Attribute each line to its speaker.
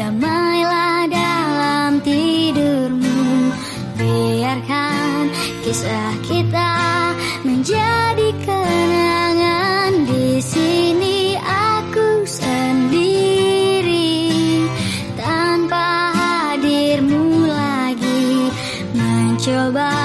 Speaker 1: Damailah dalam tidurmu. Biarkan kisah kita menjadi kenangan. Di sini aku sendiri. Tanpa hadirmu lagi mencoba